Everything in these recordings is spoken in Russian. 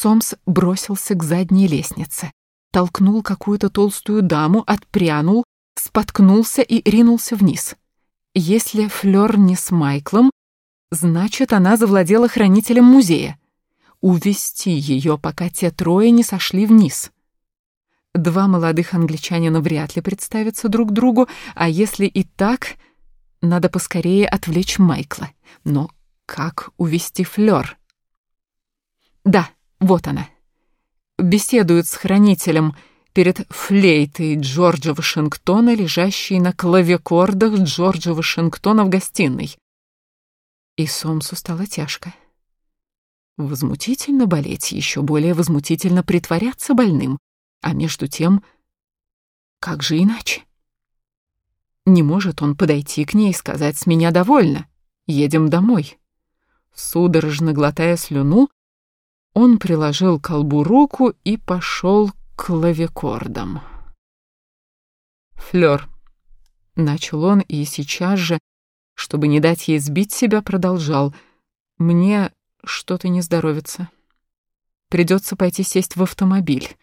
Сомс бросился к задней лестнице, толкнул какую-то толстую даму, отпрянул, споткнулся и ринулся вниз. Если Флёр не с Майклом, значит, она завладела хранителем музея. Увести ее, пока те трое не сошли вниз. Два молодых англичанина вряд ли представятся друг другу, а если и так, надо поскорее отвлечь Майкла. Но как увести Флёр? Да, вот она. Беседует с хранителем перед флейтой Джорджа Вашингтона, лежащей на клавикордах Джорджа Вашингтона в гостиной. И Сомсу стало тяжко. Возмутительно болеть, еще более возмутительно притворяться больным. А между тем, как же иначе? Не может он подойти к ней и сказать «с меня довольно, едем домой». Судорожно глотая слюну, он приложил к колбу руку и пошел к клавикордам. «Флёр», — начал он и сейчас же, чтобы не дать ей сбить себя, продолжал. «Мне что-то не здоровится. Придется пойти сесть в автомобиль».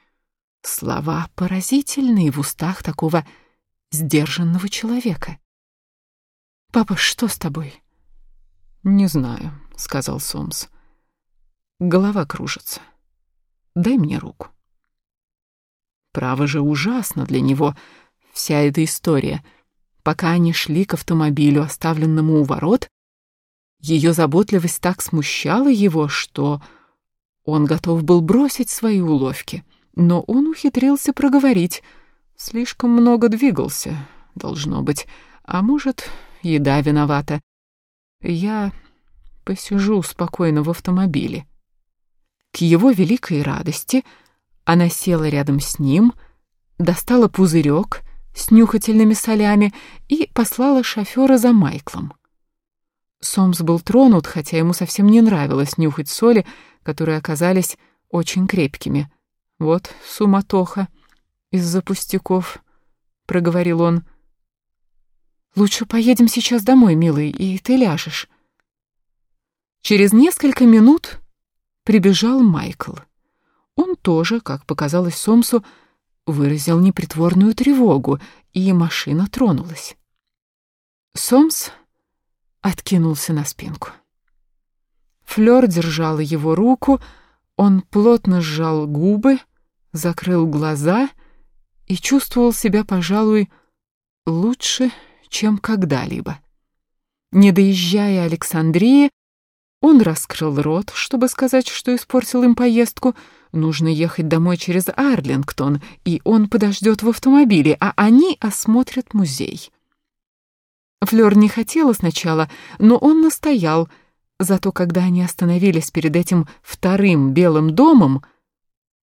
Слова поразительные в устах такого сдержанного человека. «Папа, что с тобой?» «Не знаю», — сказал Сомс. Голова кружится. Дай мне руку. Право же ужасно для него вся эта история. Пока они шли к автомобилю, оставленному у ворот, ее заботливость так смущала его, что он готов был бросить свои уловки. Но он ухитрился проговорить. Слишком много двигался, должно быть. А может, еда виновата. Я посижу спокойно в автомобиле. Его великой радости она села рядом с ним, достала пузырек с нюхательными солями и послала шофера за Майклом. Сомс был тронут, хотя ему совсем не нравилось нюхать соли, которые оказались очень крепкими. «Вот суматоха из-за пустяков», — проговорил он. «Лучше поедем сейчас домой, милый, и ты ляжешь». Через несколько минут прибежал Майкл. Он тоже, как показалось Сомсу, выразил непритворную тревогу, и машина тронулась. Сомс откинулся на спинку. Флёр держала его руку, он плотно сжал губы, закрыл глаза и чувствовал себя, пожалуй, лучше, чем когда-либо. Не доезжая Александрии, он раскрыл рот, чтобы сказать, что испортил им поездку. Нужно ехать домой через Арлингтон, и он подождет в автомобиле, а они осмотрят музей. Флёр не хотела сначала, но он настоял. Зато когда они остановились перед этим вторым белым домом,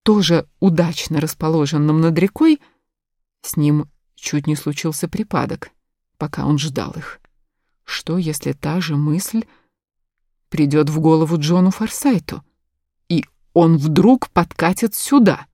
тоже удачно расположенным над рекой, с ним чуть не случился припадок, пока он ждал их. Что, если та же мысль придет в голову Джону Форсайту, и он вдруг подкатит сюда.